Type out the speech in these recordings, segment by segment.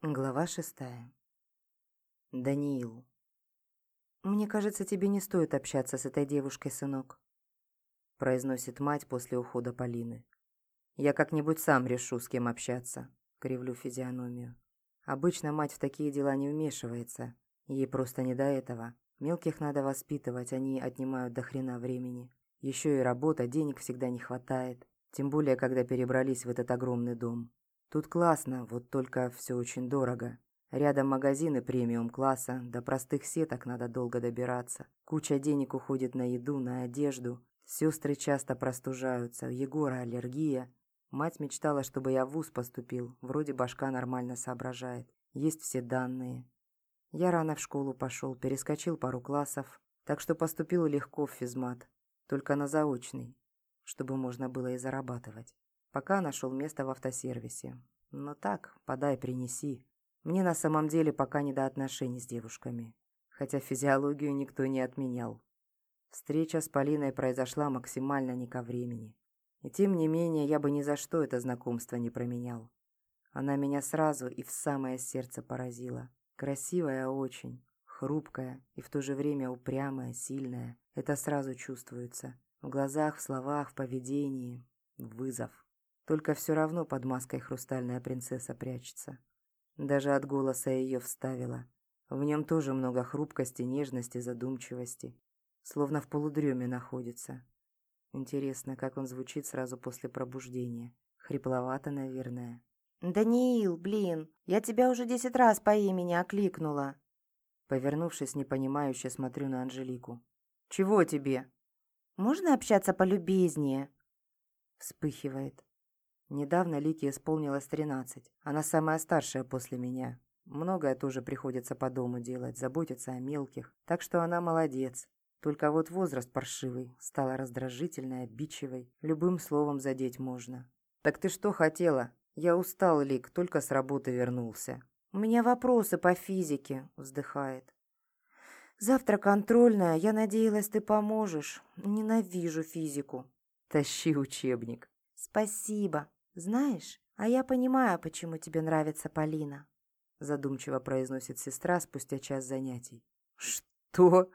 Глава шестая. Даниил. «Мне кажется, тебе не стоит общаться с этой девушкой, сынок», произносит мать после ухода Полины. «Я как-нибудь сам решу, с кем общаться», кривлю физиономию. Обычно мать в такие дела не вмешивается, ей просто не до этого. Мелких надо воспитывать, они отнимают до хрена времени. Еще и работа, денег всегда не хватает, тем более, когда перебрались в этот огромный дом. Тут классно, вот только все очень дорого. Рядом магазины премиум-класса, до простых сеток надо долго добираться. Куча денег уходит на еду, на одежду. Сестры часто простужаются, у Егора аллергия. Мать мечтала, чтобы я в ВУЗ поступил, вроде башка нормально соображает. Есть все данные. Я рано в школу пошел, перескочил пару классов, так что поступил легко в физмат, только на заочный, чтобы можно было и зарабатывать. Пока нашел место в автосервисе. Но так, подай, принеси. Мне на самом деле пока не до отношений с девушками. Хотя физиологию никто не отменял. Встреча с Полиной произошла максимально не ко времени. И тем не менее, я бы ни за что это знакомство не променял. Она меня сразу и в самое сердце поразила. Красивая очень, хрупкая и в то же время упрямая, сильная. Это сразу чувствуется. В глазах, в словах, в поведении. Вызов. Только все равно под маской хрустальная принцесса прячется. Даже от голоса ее вставила. В нем тоже много хрупкости, нежности, задумчивости. Словно в полудреме находится. Интересно, как он звучит сразу после пробуждения. Хрипловато, наверное. «Даниил, блин, я тебя уже десять раз по имени окликнула». Повернувшись, непонимающе смотрю на Анжелику. «Чего тебе?» «Можно общаться полюбезнее?» Вспыхивает. Недавно Лике исполнилось тринадцать. Она самая старшая после меня. Многое тоже приходится по дому делать, заботиться о мелких. Так что она молодец. Только вот возраст паршивый, стала раздражительной, обидчивой. Любым словом задеть можно. «Так ты что хотела? Я устал, Лик, только с работы вернулся». «У меня вопросы по физике», — вздыхает. «Завтра контрольная, я надеялась, ты поможешь. Ненавижу физику». «Тащи учебник». «Спасибо», «Знаешь, а я понимаю, почему тебе нравится Полина», задумчиво произносит сестра спустя час занятий. «Что?»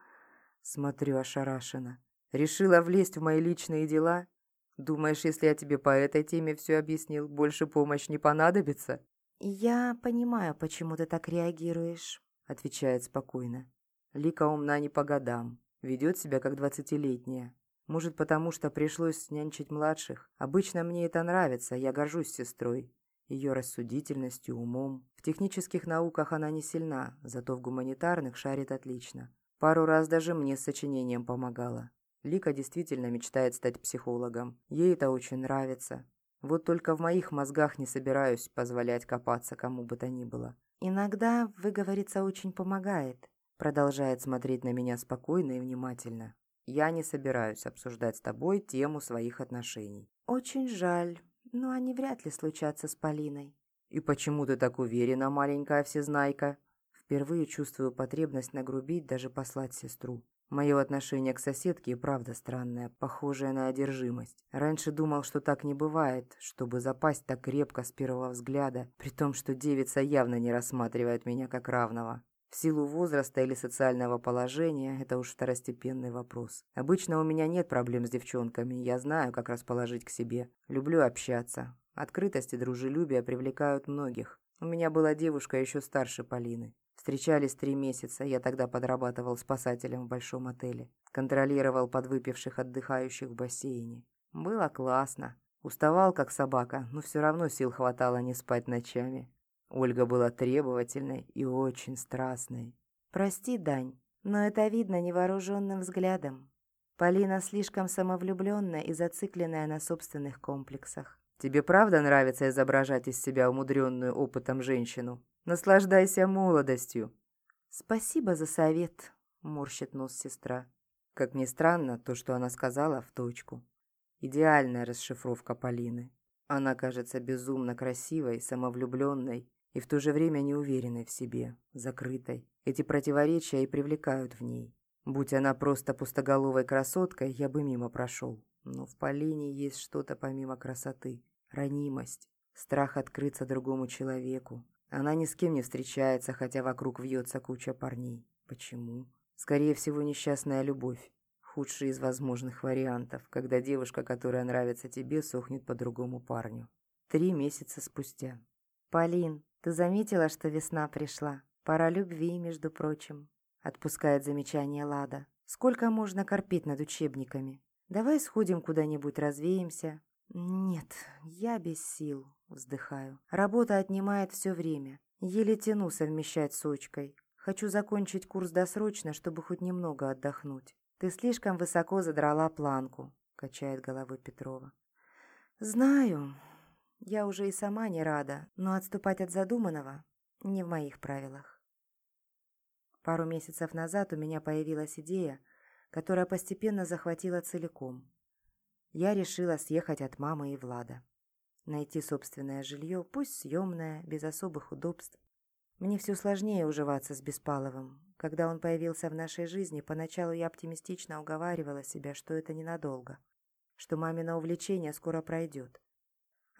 Смотрю ошарашенно. «Решила влезть в мои личные дела? Думаешь, если я тебе по этой теме все объяснил, больше помощь не понадобится?» «Я понимаю, почему ты так реагируешь», отвечает спокойно. Лика умна не по годам, ведет себя как двадцатилетняя. Может, потому что пришлось нянчить младших. Обычно мне это нравится, я горжусь сестрой. Ее рассудительностью, умом. В технических науках она не сильна, зато в гуманитарных шарит отлично. Пару раз даже мне с сочинением помогала. Лика действительно мечтает стать психологом. Ей это очень нравится. Вот только в моих мозгах не собираюсь позволять копаться кому бы то ни было. «Иногда выговориться очень помогает», продолжает смотреть на меня спокойно и внимательно. Я не собираюсь обсуждать с тобой тему своих отношений. Очень жаль, но они вряд ли случатся с Полиной. И почему ты так уверена, маленькая всезнайка? Впервые чувствую потребность нагрубить, даже послать сестру. Мое отношение к соседке и правда странное, похожее на одержимость. Раньше думал, что так не бывает, чтобы запасть так крепко с первого взгляда, при том, что девица явно не рассматривает меня как равного. В силу возраста или социального положения – это уж второстепенный вопрос. Обычно у меня нет проблем с девчонками, я знаю, как расположить к себе. Люблю общаться. Открытость и дружелюбие привлекают многих. У меня была девушка еще старше Полины. Встречались три месяца, я тогда подрабатывал спасателем в большом отеле. Контролировал подвыпивших отдыхающих в бассейне. Было классно. Уставал, как собака, но все равно сил хватало не спать ночами. Ольга была требовательной и очень страстной. «Прости, Дань, но это видно невооруженным взглядом. Полина слишком самовлюбленная и зацикленная на собственных комплексах. Тебе правда нравится изображать из себя умудренную опытом женщину? Наслаждайся молодостью». «Спасибо за совет», — морщит нос сестра. Как ни странно, то, что она сказала, в точку. Идеальная расшифровка Полины. Она кажется безумно красивой, самовлюбленной и в то же время неуверенной в себе, закрытой. Эти противоречия и привлекают в ней. Будь она просто пустоголовой красоткой, я бы мимо прошел. Но в Полине есть что-то помимо красоты. Ранимость, страх открыться другому человеку, Она ни с кем не встречается, хотя вокруг вьется куча парней. Почему? Скорее всего, несчастная любовь. Худший из возможных вариантов, когда девушка, которая нравится тебе, сохнет по другому парню. Три месяца спустя. «Полин, ты заметила, что весна пришла? Пора любви, между прочим», — отпускает замечание Лада. «Сколько можно корпеть над учебниками? Давай сходим куда-нибудь, развеемся». «Нет, я без сил», — вздыхаю. «Работа отнимает все время. Еле тяну совмещать с очкой. Хочу закончить курс досрочно, чтобы хоть немного отдохнуть. Ты слишком высоко задрала планку», — качает головой Петрова. «Знаю. Я уже и сама не рада, но отступать от задуманного не в моих правилах». Пару месяцев назад у меня появилась идея, которая постепенно захватила целиком. Я решила съехать от мамы и Влада. Найти собственное жилье, пусть съемное, без особых удобств. Мне все сложнее уживаться с Беспаловым. Когда он появился в нашей жизни, поначалу я оптимистично уговаривала себя, что это ненадолго, что мамино увлечение скоро пройдет.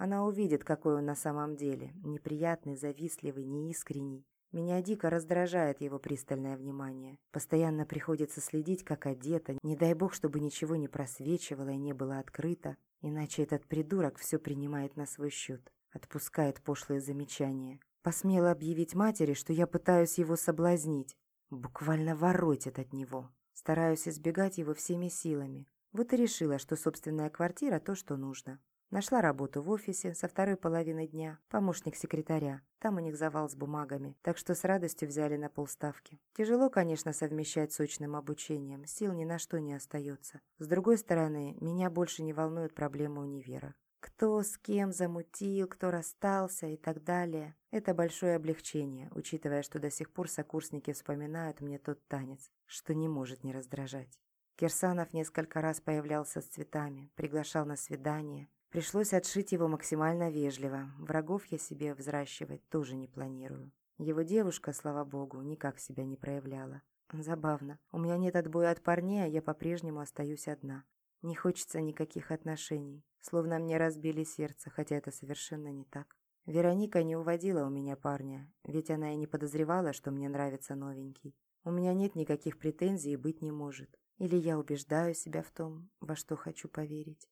Она увидит, какой он на самом деле, неприятный, завистливый, неискренний. Меня дико раздражает его пристальное внимание. Постоянно приходится следить, как одета. Не дай бог, чтобы ничего не просвечивало и не было открыто. Иначе этот придурок все принимает на свой счет. Отпускает пошлые замечания. Посмела объявить матери, что я пытаюсь его соблазнить. Буквально воротит от него. Стараюсь избегать его всеми силами. Вот и решила, что собственная квартира – то, что нужно. Нашла работу в офисе со второй половины дня, помощник секретаря. Там у них завал с бумагами, так что с радостью взяли на полставки. Тяжело, конечно, совмещать с очным обучением, сил ни на что не остается. С другой стороны, меня больше не волнуют проблемы универа. Кто с кем замутил, кто расстался и так далее. Это большое облегчение, учитывая, что до сих пор сокурсники вспоминают мне тот танец, что не может не раздражать. Кирсанов несколько раз появлялся с цветами, приглашал на свидание, Пришлось отшить его максимально вежливо. Врагов я себе взращивать тоже не планирую. Его девушка, слава богу, никак себя не проявляла. Забавно. У меня нет отбоя от парней, а я по-прежнему остаюсь одна. Не хочется никаких отношений. Словно мне разбили сердце, хотя это совершенно не так. Вероника не уводила у меня парня, ведь она и не подозревала, что мне нравится новенький. У меня нет никаких претензий и быть не может. Или я убеждаю себя в том, во что хочу поверить.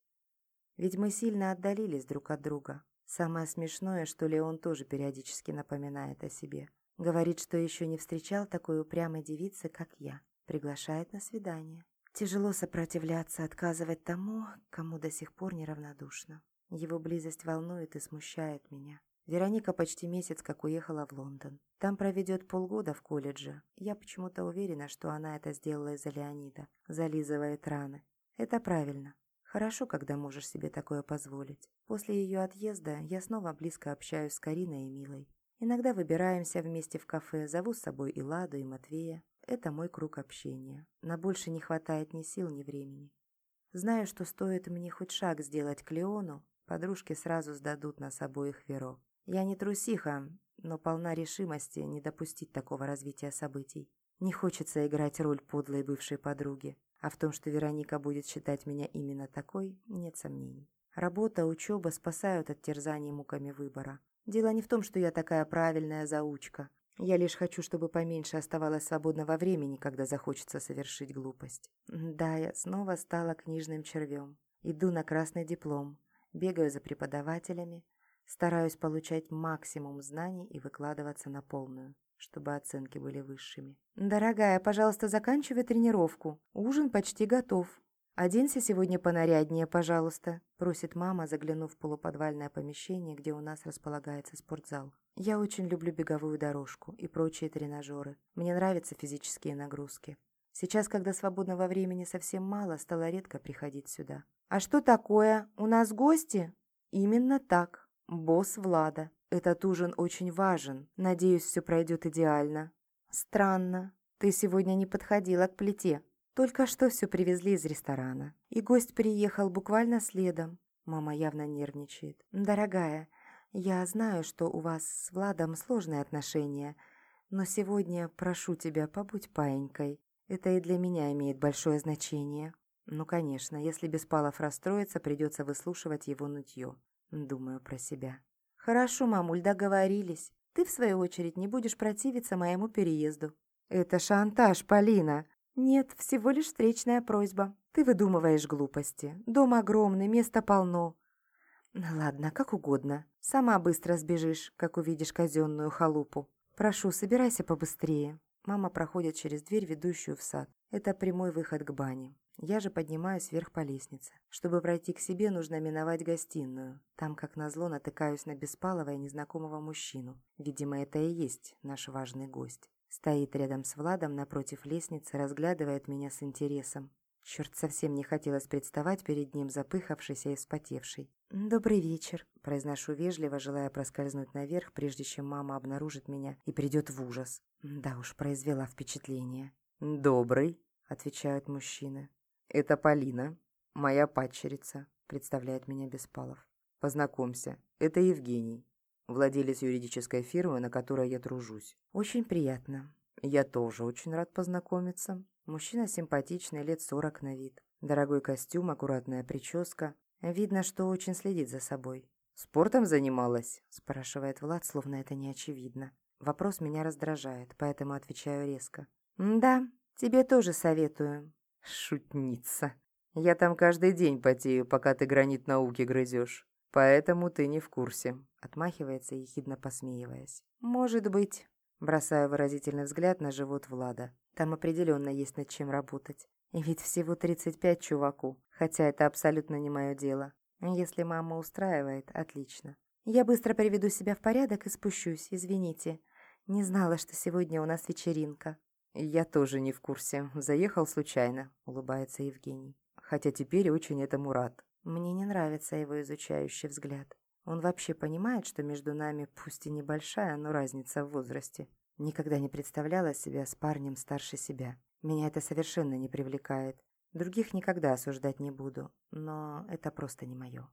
Ведь мы сильно отдалились друг от друга. Самое смешное, что Леон тоже периодически напоминает о себе. Говорит, что еще не встречал такой упрямой девицы, как я. Приглашает на свидание. Тяжело сопротивляться, отказывать тому, кому до сих пор неравнодушно. Его близость волнует и смущает меня. Вероника почти месяц как уехала в Лондон. Там проведет полгода в колледже. Я почему-то уверена, что она это сделала из-за Леонида. Зализывает раны. Это правильно. Хорошо, когда можешь себе такое позволить. После ее отъезда я снова близко общаюсь с Кариной и Милой. Иногда выбираемся вместе в кафе, зову с собой и Ладу, и Матвея. Это мой круг общения. На больше не хватает ни сил, ни времени. Знаю, что стоит мне хоть шаг сделать к Леону, подружки сразу сдадут нас обоих Веро. Я не трусиха, но полна решимости не допустить такого развития событий. Не хочется играть роль подлой бывшей подруги. А в том, что Вероника будет считать меня именно такой, нет сомнений. Работа, учеба спасают от терзаний муками выбора. Дело не в том, что я такая правильная заучка. Я лишь хочу, чтобы поменьше оставалось свободного времени, когда захочется совершить глупость. Да, я снова стала книжным червем. Иду на красный диплом, бегаю за преподавателями, стараюсь получать максимум знаний и выкладываться на полную чтобы оценки были высшими. «Дорогая, пожалуйста, заканчивай тренировку. Ужин почти готов. Оденься сегодня понаряднее, пожалуйста», просит мама, заглянув в полуподвальное помещение, где у нас располагается спортзал. «Я очень люблю беговую дорожку и прочие тренажеры. Мне нравятся физические нагрузки. Сейчас, когда свободного времени совсем мало, стало редко приходить сюда. «А что такое? У нас гости?» «Именно так. Босс Влада. Этот ужин очень важен. Надеюсь, все пройдет идеально. Странно. Ты сегодня не подходила к плите. Только что все привезли из ресторана. И гость приехал буквально следом. Мама явно нервничает. Дорогая, я знаю, что у вас с Владом сложные отношения, но сегодня прошу тебя, побудь паенькой. Это и для меня имеет большое значение. Ну, конечно, если Беспалов расстроится, придется выслушивать его нытье. Думаю про себя. «Хорошо, мамуль, договорились. Ты, в свою очередь, не будешь противиться моему переезду». «Это шантаж, Полина!» «Нет, всего лишь встречная просьба. Ты выдумываешь глупости. Дом огромный, места полно». «Ладно, как угодно. Сама быстро сбежишь, как увидишь казенную халупу. Прошу, собирайся побыстрее». Мама проходит через дверь, ведущую в сад. Это прямой выход к бане. Я же поднимаюсь вверх по лестнице. Чтобы пройти к себе, нужно миновать гостиную. Там, как назло, натыкаюсь на Беспалова и незнакомого мужчину. Видимо, это и есть наш важный гость. Стоит рядом с Владом напротив лестницы, разглядывает меня с интересом. Черт, совсем не хотелось представать перед ним запыхавшийся и вспотевший. «Добрый вечер», – произношу вежливо, желая проскользнуть наверх, прежде чем мама обнаружит меня и придет в ужас. Да уж, произвела впечатление. «Добрый», – отвечают мужчины. «Это Полина, моя падчерица», – представляет меня Беспалов. «Познакомься, это Евгений, владелец юридической фирмы, на которой я тружусь». «Очень приятно». «Я тоже очень рад познакомиться». Мужчина симпатичный, лет сорок на вид. Дорогой костюм, аккуратная прическа. Видно, что очень следит за собой. «Спортом занималась?» – спрашивает Влад, словно это не очевидно. Вопрос меня раздражает, поэтому отвечаю резко. «Да, тебе тоже советую. Шутница. Я там каждый день потею, пока ты гранит науки грызешь. Поэтому ты не в курсе. Отмахивается, ехидно посмеиваясь. Может быть. Бросаю выразительный взгляд на живот Влада. Там определенно есть над чем работать. И ведь всего 35 чуваку, хотя это абсолютно не мое дело. Если мама устраивает, отлично. Я быстро приведу себя в порядок и спущусь, извините. Не знала, что сегодня у нас вечеринка. «Я тоже не в курсе. Заехал случайно», — улыбается Евгений. «Хотя теперь очень этому рад». Мне не нравится его изучающий взгляд. Он вообще понимает, что между нами, пусть и небольшая, но разница в возрасте. Никогда не представляла себя с парнем старше себя. Меня это совершенно не привлекает. Других никогда осуждать не буду, но это просто не мое.